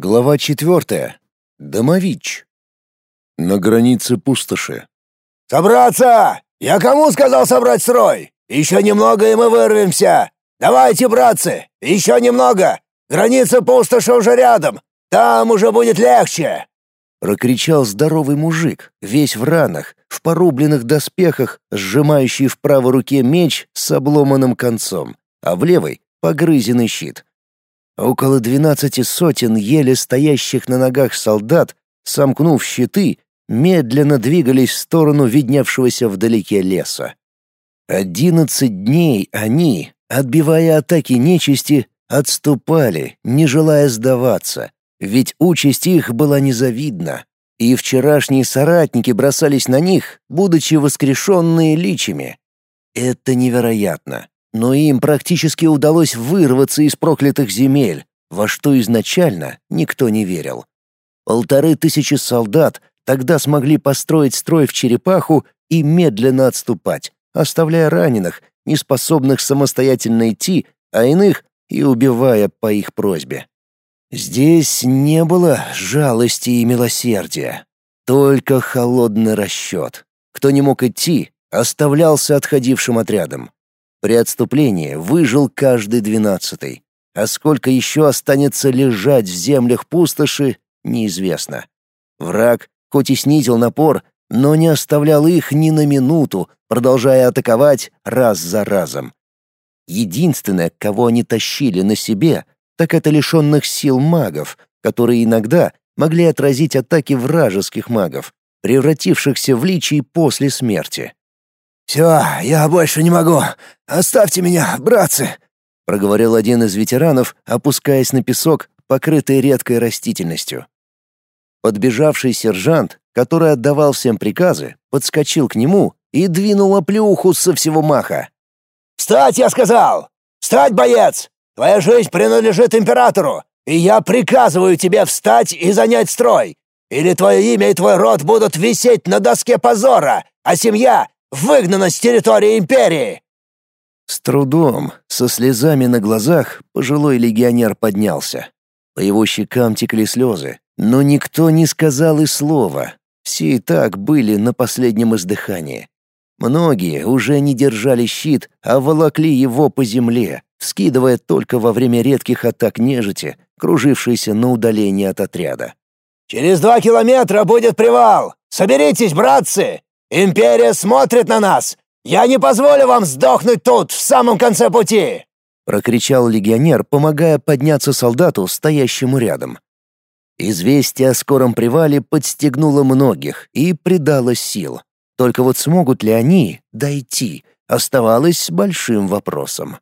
Глава четвертая. Домович. На границе пустоши. «Собраться! Я кому сказал собрать строй? Еще немного, и мы вырвемся! Давайте, братцы, еще немного! Граница пустоши уже рядом! Там уже будет легче!» Прокричал здоровый мужик, весь в ранах, в порубленных доспехах, сжимающий в правой руке меч с обломанным концом, а в левой — погрызенный щит. Около двенадцати сотен еле стоящих на ногах солдат, сомкнув щиты, медленно двигались в сторону видневшегося вдалеке леса. Одиннадцать дней они, отбивая атаки нечисти, отступали, не желая сдаваться, ведь участь их была незавидна, и вчерашние соратники бросались на них, будучи воскрешенные личами. Это невероятно но им практически удалось вырваться из проклятых земель, во что изначально никто не верил. Полторы тысячи солдат тогда смогли построить строй в черепаху и медленно отступать, оставляя раненых, неспособных самостоятельно идти, а иных и убивая по их просьбе. Здесь не было жалости и милосердия, только холодный расчет. Кто не мог идти, оставлялся отходившим отрядом. При отступлении выжил каждый двенадцатый, а сколько еще останется лежать в землях пустоши, неизвестно. Враг, хоть и снизил напор, но не оставлял их ни на минуту, продолжая атаковать раз за разом. Единственное, кого они тащили на себе, так это лишенных сил магов, которые иногда могли отразить атаки вражеских магов, превратившихся в личий после смерти. «Все, я больше не могу. Оставьте меня, братцы!» — проговорил один из ветеранов, опускаясь на песок, покрытый редкой растительностью. Подбежавший сержант, который отдавал всем приказы, подскочил к нему и двинул оплеуху со всего маха. «Встать, я сказал! Встать, боец! Твоя жизнь принадлежит императору, и я приказываю тебе встать и занять строй! Или твое имя и твой род будут висеть на доске позора, а семья Выгнана с территории империи!» С трудом, со слезами на глазах, пожилой легионер поднялся. По его щекам текли слезы, но никто не сказал и слова. Все и так были на последнем издыхании. Многие уже не держали щит, а волокли его по земле, скидывая только во время редких атак нежити, кружившейся на удалении от отряда. «Через два километра будет привал! Соберитесь, братцы! Империя смотрит на нас! Я не позволю вам сдохнуть тут, в самом конце пути!» Прокричал легионер, помогая подняться солдату, стоящему рядом. Известие о скором привале подстегнуло многих и придало сил. Только вот смогут ли они дойти, оставалось большим вопросом.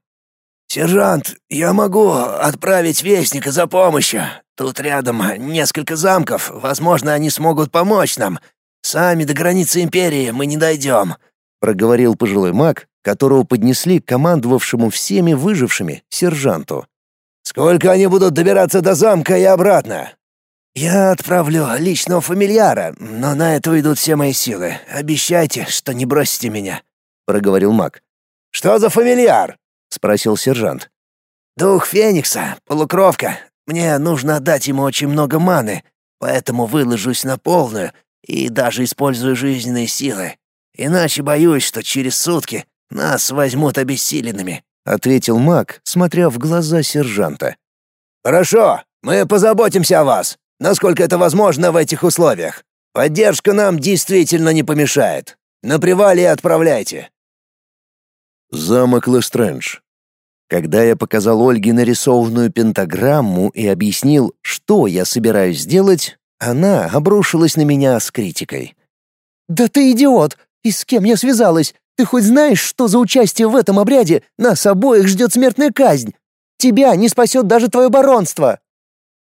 «Сержант, я могу отправить вестника за помощью. Тут рядом несколько замков, возможно, они смогут помочь нам. Сами до границы империи мы не дойдем», — проговорил пожилой маг, которого поднесли к командовавшему всеми выжившими сержанту. «Сколько они будут добираться до замка и обратно?» «Я отправлю личного фамильяра, но на это уйдут все мои силы. Обещайте, что не бросите меня», — проговорил маг. «Что за фамильяр?» — спросил сержант. «Дух Феникса, полукровка. Мне нужно отдать ему очень много маны, поэтому выложусь на полную и даже использую жизненные силы. Иначе боюсь, что через сутки нас возьмут обессиленными», — ответил маг, смотря в глаза сержанта. «Хорошо, мы позаботимся о вас, насколько это возможно в этих условиях. Поддержка нам действительно не помешает. На привале отправляйте». Замок Лестрэндж. Когда я показал Ольге нарисованную пентаграмму и объяснил, что я собираюсь сделать, она обрушилась на меня с критикой. «Да ты идиот! И с кем я связалась? Ты хоть знаешь, что за участие в этом обряде нас обоих ждет смертная казнь? Тебя не спасет даже твое баронство!»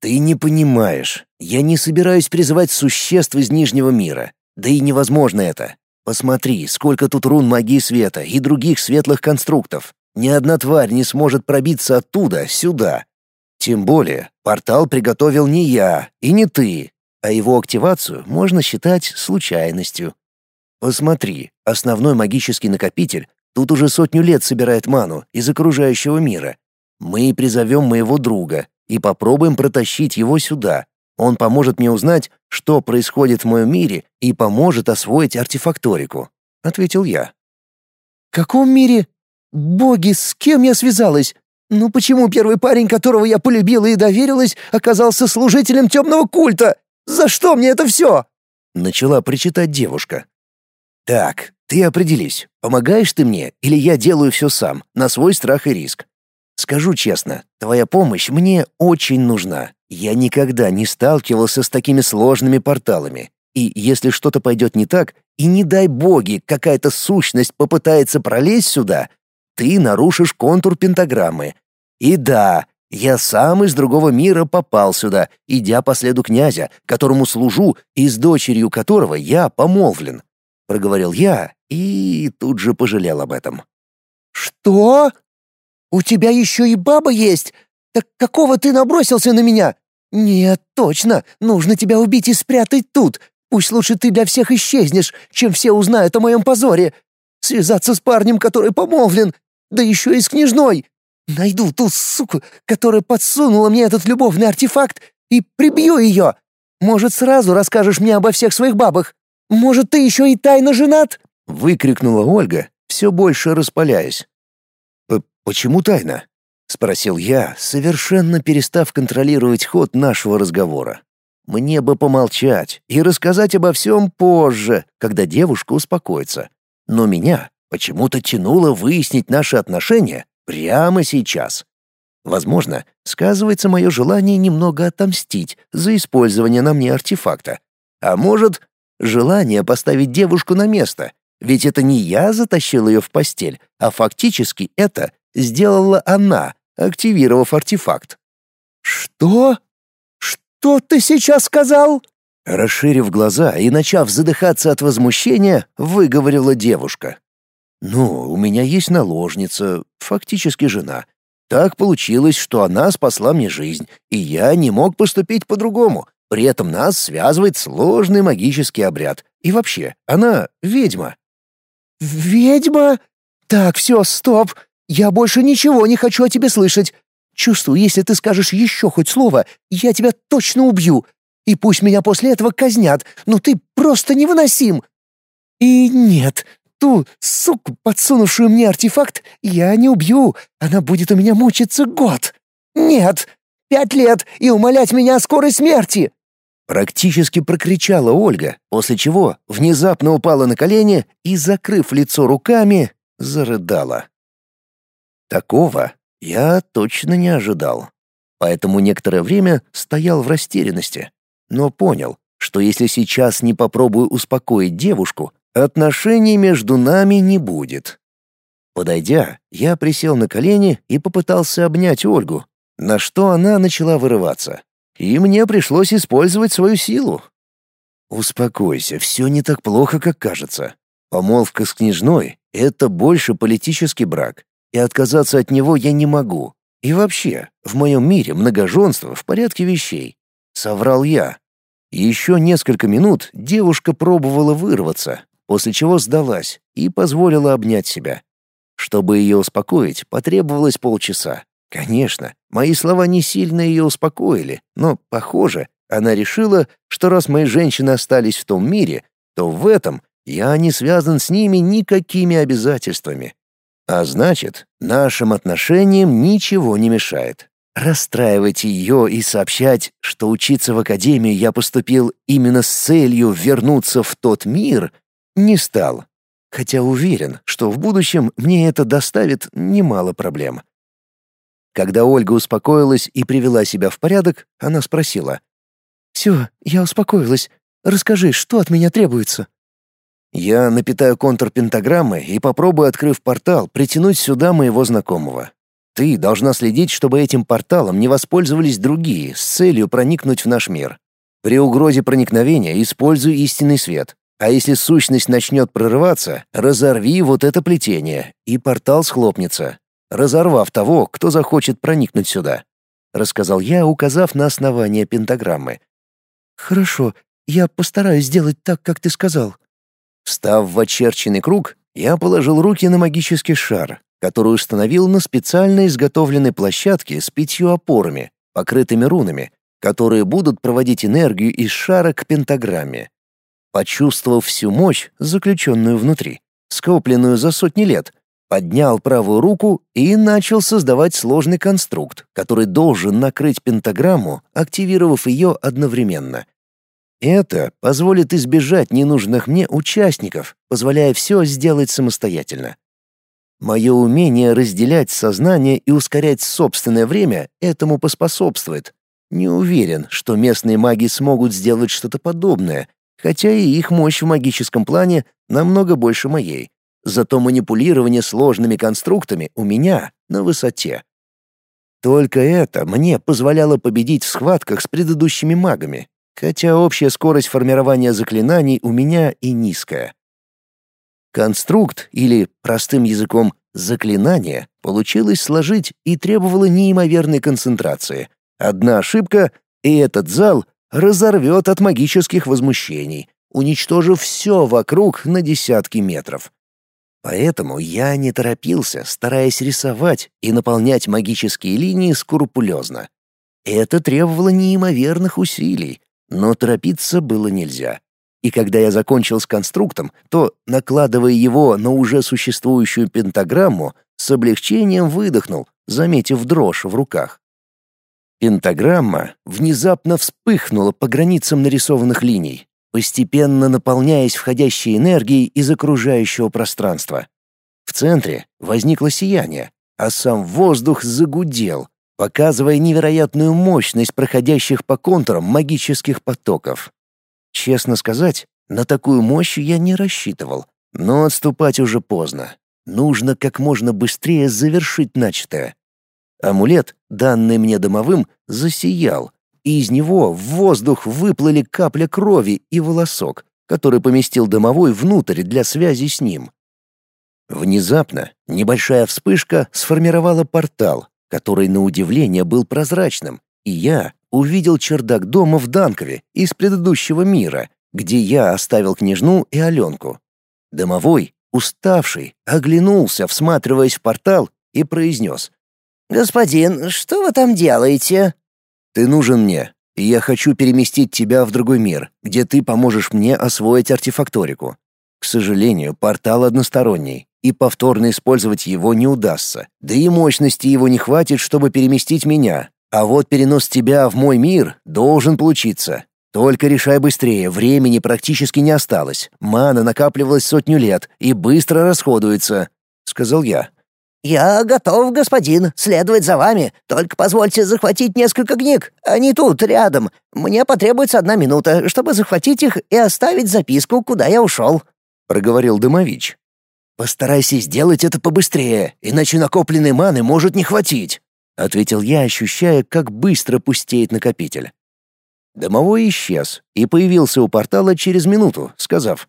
«Ты не понимаешь. Я не собираюсь призывать существ из Нижнего мира. Да и невозможно это. Посмотри, сколько тут рун магии света и других светлых конструктов. Ни одна тварь не сможет пробиться оттуда сюда. Тем более, портал приготовил не я и не ты, а его активацию можно считать случайностью. Посмотри, основной магический накопитель тут уже сотню лет собирает ману из окружающего мира. Мы призовем моего друга, и попробуем протащить его сюда. Он поможет мне узнать, что происходит в моем мире, и поможет освоить артефакторику», — ответил я. «В каком мире? Боги, с кем я связалась? Ну почему первый парень, которого я полюбила и доверилась, оказался служителем темного культа? За что мне это все?» Начала причитать девушка. «Так, ты определись, помогаешь ты мне или я делаю все сам, на свой страх и риск. Скажу честно, твоя помощь мне очень нужна. Я никогда не сталкивался с такими сложными порталами. И если что-то пойдет не так, и не дай боги, какая-то сущность попытается пролезть сюда, ты нарушишь контур пентаграммы. И да, я сам из другого мира попал сюда, идя по следу князя, которому служу и с дочерью которого я помолвлен. Проговорил я и тут же пожалел об этом. «Что? У тебя еще и баба есть? Так какого ты набросился на меня? Нет, точно, нужно тебя убить и спрятать тут. Пусть лучше ты для всех исчезнешь, чем все узнают о моем позоре. Связаться с парнем, который помолвлен, да еще и с княжной. Найду ту суку, которая подсунула мне этот любовный артефакт, и прибью ее. Может, сразу расскажешь мне обо всех своих бабах? Может, ты еще и тайно женат?» — выкрикнула Ольга, все больше распаляясь. «Почему тайна?» — спросил я, совершенно перестав контролировать ход нашего разговора. Мне бы помолчать и рассказать обо всем позже, когда девушка успокоится. Но меня почему-то тянуло выяснить наши отношения прямо сейчас. Возможно, сказывается мое желание немного отомстить за использование на мне артефакта. А может, желание поставить девушку на место, ведь это не я затащил ее в постель, а фактически это сделала она, активировав артефакт. «Что? Что ты сейчас сказал?» Расширив глаза и начав задыхаться от возмущения, выговорила девушка. «Ну, у меня есть наложница, фактически жена. Так получилось, что она спасла мне жизнь, и я не мог поступить по-другому. При этом нас связывает сложный магический обряд. И вообще, она ведьма». «Ведьма? Так, все, стоп. Я больше ничего не хочу о тебе слышать. Чувствую, если ты скажешь еще хоть слово, я тебя точно убью. И пусть меня после этого казнят, но ты просто невыносим. И нет, ту суку, подсунувшую мне артефакт, я не убью. Она будет у меня мучиться год. Нет, пять лет и умолять меня о скорой смерти. Практически прокричала Ольга, после чего внезапно упала на колени и, закрыв лицо руками, зарыдала. Такого я точно не ожидал. Поэтому некоторое время стоял в растерянности, но понял, что если сейчас не попробую успокоить девушку, отношений между нами не будет. Подойдя, я присел на колени и попытался обнять Ольгу, на что она начала вырываться. И мне пришлось использовать свою силу. Успокойся, все не так плохо, как кажется. Помолвка с княжной — это больше политический брак, и отказаться от него я не могу. И вообще, в моем мире многоженство в порядке вещей. Соврал я. Еще несколько минут девушка пробовала вырваться, после чего сдалась и позволила обнять себя. Чтобы ее успокоить, потребовалось полчаса. Конечно, мои слова не сильно ее успокоили, но, похоже, она решила, что раз мои женщины остались в том мире, то в этом я не связан с ними никакими обязательствами. А значит, нашим отношениям ничего не мешает. Расстраивать ее и сообщать, что учиться в академии я поступил именно с целью вернуться в тот мир, не стал. Хотя уверен, что в будущем мне это доставит немало проблем. Когда Ольга успокоилась и привела себя в порядок, она спросила. «Все, я успокоилась. Расскажи, что от меня требуется?» Я напитаю контур пентаграммы и попробую, открыв портал, притянуть сюда моего знакомого. Ты должна следить, чтобы этим порталом не воспользовались другие с целью проникнуть в наш мир. При угрозе проникновения используй истинный свет. А если сущность начнет прорываться, разорви вот это плетение, и портал схлопнется, разорвав того, кто захочет проникнуть сюда. Рассказал я, указав на основание пентаграммы. «Хорошо, я постараюсь сделать так, как ты сказал», Встав в очерченный круг, я положил руки на магический шар, который установил на специально изготовленной площадке с пятью опорами, покрытыми рунами, которые будут проводить энергию из шара к пентаграмме. Почувствовав всю мощь, заключенную внутри, скопленную за сотни лет, поднял правую руку и начал создавать сложный конструкт, который должен накрыть пентаграмму, активировав ее одновременно. Это позволит избежать ненужных мне участников, позволяя все сделать самостоятельно. Мое умение разделять сознание и ускорять собственное время этому поспособствует. Не уверен, что местные маги смогут сделать что-то подобное, хотя и их мощь в магическом плане намного больше моей. Зато манипулирование сложными конструктами у меня на высоте. Только это мне позволяло победить в схватках с предыдущими магами, хотя общая скорость формирования заклинаний у меня и низкая. Конструкт, или, простым языком, заклинание, получилось сложить и требовало неимоверной концентрации. Одна ошибка, и этот зал разорвет от магических возмущений, уничтожив все вокруг на десятки метров. Поэтому я не торопился, стараясь рисовать и наполнять магические линии скрупулезно. Это требовало неимоверных усилий, но торопиться было нельзя. И когда я закончил с конструктом, то, накладывая его на уже существующую пентаграмму, с облегчением выдохнул, заметив дрожь в руках. Пентаграмма внезапно вспыхнула по границам нарисованных линий, постепенно наполняясь входящей энергией из окружающего пространства. В центре возникло сияние, а сам воздух загудел, показывая невероятную мощность проходящих по контурам магических потоков. Честно сказать, на такую мощь я не рассчитывал, но отступать уже поздно. Нужно как можно быстрее завершить начатое. Амулет, данный мне домовым, засиял, и из него в воздух выплыли капля крови и волосок, который поместил домовой внутрь для связи с ним. Внезапно небольшая вспышка сформировала портал, который на удивление был прозрачным, и я увидел чердак дома в Данкове из предыдущего мира, где я оставил княжну и Аленку. Домовой, уставший, оглянулся, всматриваясь в портал, и произнес. «Господин, что вы там делаете?» «Ты нужен мне, и я хочу переместить тебя в другой мир, где ты поможешь мне освоить артефакторику. К сожалению, портал односторонний, и повторно использовать его не удастся. Да и мощности его не хватит, чтобы переместить меня. А вот перенос тебя в мой мир должен получиться. Только решай быстрее, времени практически не осталось. Мана накапливалась сотню лет и быстро расходуется, сказал я. «Я готов, господин, следовать за вами. Только позвольте захватить несколько книг. Они тут, рядом. Мне потребуется одна минута, чтобы захватить их и оставить записку, куда я ушел», — проговорил Дымович. «Постарайся сделать это побыстрее, иначе накопленной маны может не хватить», — ответил я, ощущая, как быстро пустеет накопитель. Домовой исчез и появился у портала через минуту, сказав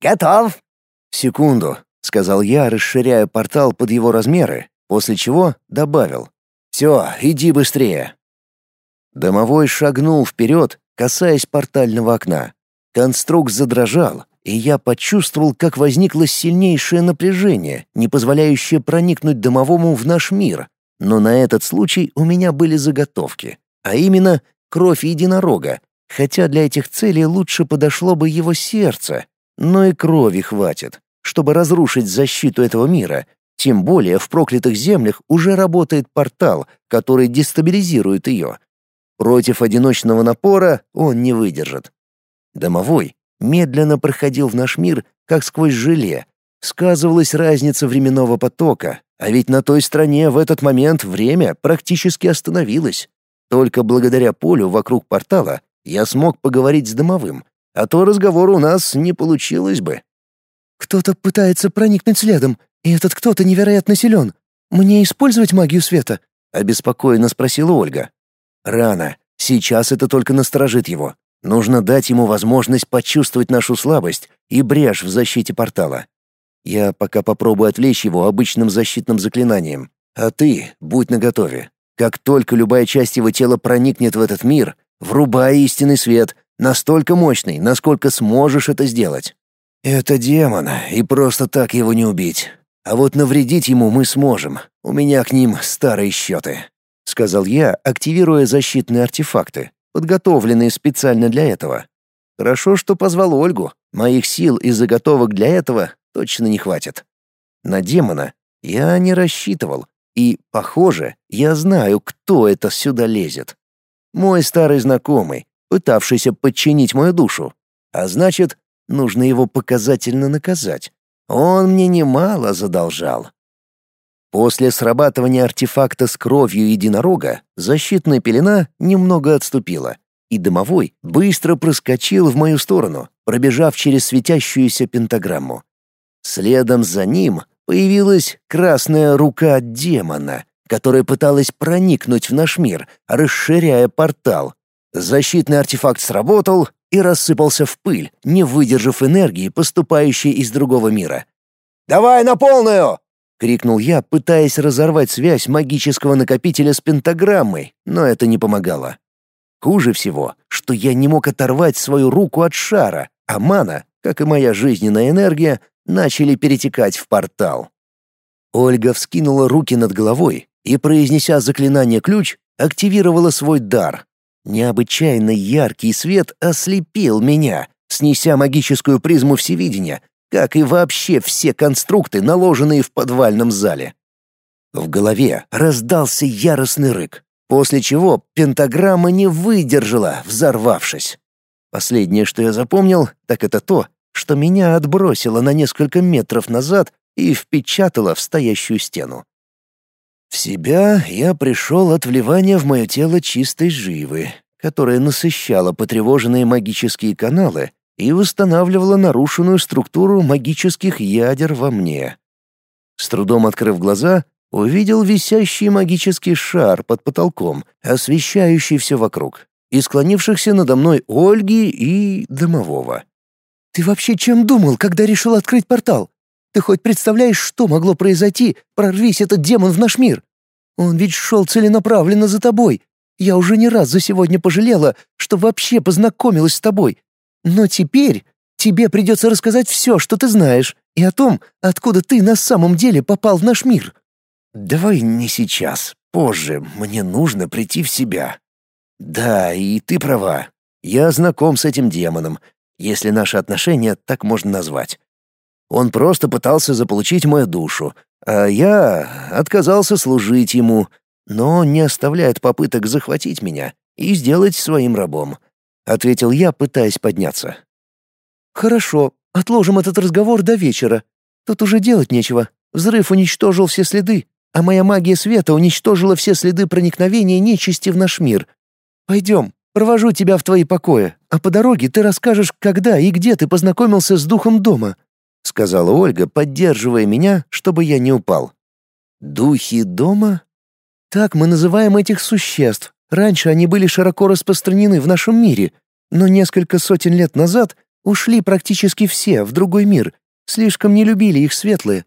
«Готов». «Секунду», — сказал я, расширяя портал под его размеры, после чего добавил «Все, иди быстрее». Домовой шагнул вперед, касаясь портального окна. Конструкт задрожал, и я почувствовал, как возникло сильнейшее напряжение, не позволяющее проникнуть домовому в наш мир. Но на этот случай у меня были заготовки, а именно кровь единорога, хотя для этих целей лучше подошло бы его сердце, но и крови хватит, чтобы разрушить защиту этого мира. Тем более в проклятых землях уже работает портал, который дестабилизирует ее. Против одиночного напора он не выдержит. Домовой медленно проходил в наш мир, как сквозь желе. Сказывалась разница временного потока, а ведь на той стороне в этот момент время практически остановилось. Только благодаря полю вокруг портала я смог поговорить с домовым, а то разговор у нас не получилось бы. «Кто-то пытается проникнуть следом, и этот кто-то невероятно силен. Мне использовать магию света?» — обеспокоенно спросила Ольга. «Рано. Сейчас это только насторожит его. Нужно дать ему возможность почувствовать нашу слабость и брешь в защите портала. Я пока попробую отвлечь его обычным защитным заклинанием. А ты будь наготове. Как только любая часть его тела проникнет в этот мир, врубай истинный свет, настолько мощный, насколько сможешь это сделать. Это демон, и просто так его не убить. А вот навредить ему мы сможем. У меня к ним старые счеты», — сказал я, активируя защитные артефакты, подготовленные специально для этого. Хорошо, что позвал Ольгу. Моих сил и заготовок для этого точно не хватит. На демона я не рассчитывал, и, похоже, я знаю, кто это сюда лезет. Мой старый знакомый, пытавшийся подчинить мою душу. А значит, нужно его показательно наказать. Он мне немало задолжал. После срабатывания артефакта с кровью единорога защитная пелена немного отступила, и домовой быстро проскочил в мою сторону, пробежав через светящуюся пентаграмму. Следом за ним появилась красная рука демона, которая пыталась проникнуть в наш мир, расширяя портал. Защитный артефакт сработал и рассыпался в пыль, не выдержав энергии, поступающей из другого мира. «Давай на полную!» — крикнул я, пытаясь разорвать связь магического накопителя с пентаграммой, но это не помогало. Хуже всего, что я не мог оторвать свою руку от шара, а мана, как и моя жизненная энергия, начали перетекать в портал. Ольга вскинула руки над головой и, произнеся заклинание ключ, активировала свой дар. Необычайно яркий свет ослепил меня, снеся магическую призму всевидения, как и вообще все конструкты, наложенные в подвальном зале. В голове раздался яростный рык, после чего пентаграмма не выдержала, взорвавшись. Последнее, что я запомнил, так это то, что меня отбросило на несколько метров назад и впечатало в стоящую стену. Себя я пришел от вливания в мое тело чистой живы, которая насыщала потревоженные магические каналы и восстанавливала нарушенную структуру магических ядер во мне. С трудом открыв глаза, увидел висящий магический шар под потолком, освещающий все вокруг, и склонившихся надо мной Ольги и домового. «Ты вообще чем думал, когда решил открыть портал? Ты хоть представляешь, что могло произойти, прорвись этот демон в наш мир? Он ведь шел целенаправленно за тобой. Я уже не раз за сегодня пожалела, что вообще познакомилась с тобой, но теперь тебе придется рассказать все, что ты знаешь, и о том, откуда ты на самом деле попал в наш мир». «Давай не сейчас, позже, мне нужно прийти в себя». «Да, и ты права. Я знаком с этим демоном, если наши отношения так можно назвать. Он просто пытался заполучить мою душу, а я отказался служить ему, но не оставляет попыток захватить меня и сделать своим рабом ответил я, пытаясь подняться. Хорошо, отложим этот разговор до вечера. Тут уже делать нечего. Взрыв уничтожил все следы, а моя магия света уничтожила все следы проникновения нечисти в наш мир. Пойдем, провожу тебя в твои покои, а по дороге ты расскажешь, когда и где ты познакомился с духом дома», — сказала Ольга, поддерживая меня, чтобы я не упал. «Духи дома? Так мы называем этих существ, Раньше они были широко распространены в нашем мире, но несколько сотен лет назад ушли практически все в другой мир, слишком не любили их светлые.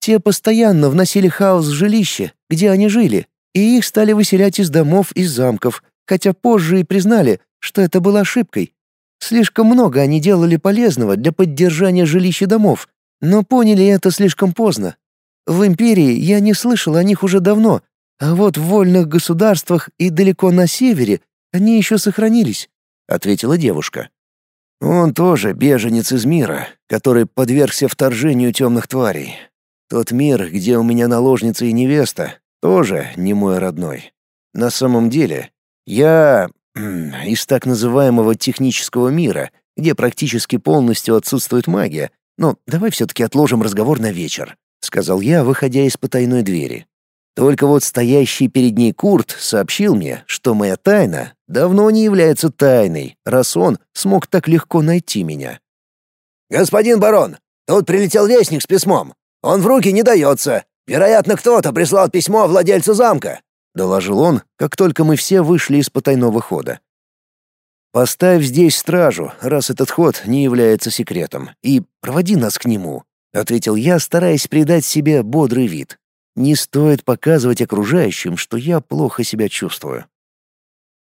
Те постоянно вносили хаос в жилище, где они жили, и их стали выселять из домов и замков, хотя позже и признали, что это было ошибкой. Слишком много они делали полезного для поддержания жилищ и домов, но поняли это слишком поздно. В Империи я не слышал о них уже давно, а вот в вольных государствах и далеко на севере они еще сохранились», — ответила девушка. «Он тоже беженец из мира, который подвергся вторжению темных тварей. Тот мир, где у меня наложница и невеста, тоже не мой родной. На самом деле, я из так называемого технического мира, где практически полностью отсутствует магия. Но давай все-таки отложим разговор на вечер», — сказал я, выходя из потайной двери. Только вот стоящий перед ней Курт сообщил мне, что моя тайна давно не является тайной, раз он смог так легко найти меня. «Господин барон, тут прилетел вестник с письмом. Он в руки не дается. Вероятно, кто-то прислал письмо владельцу замка», — доложил он, как только мы все вышли из потайного хода. «Поставь здесь стражу, раз этот ход не является секретом, и проводи нас к нему», — ответил я, стараясь придать себе бодрый вид. Не стоит показывать окружающим, что я плохо себя чувствую.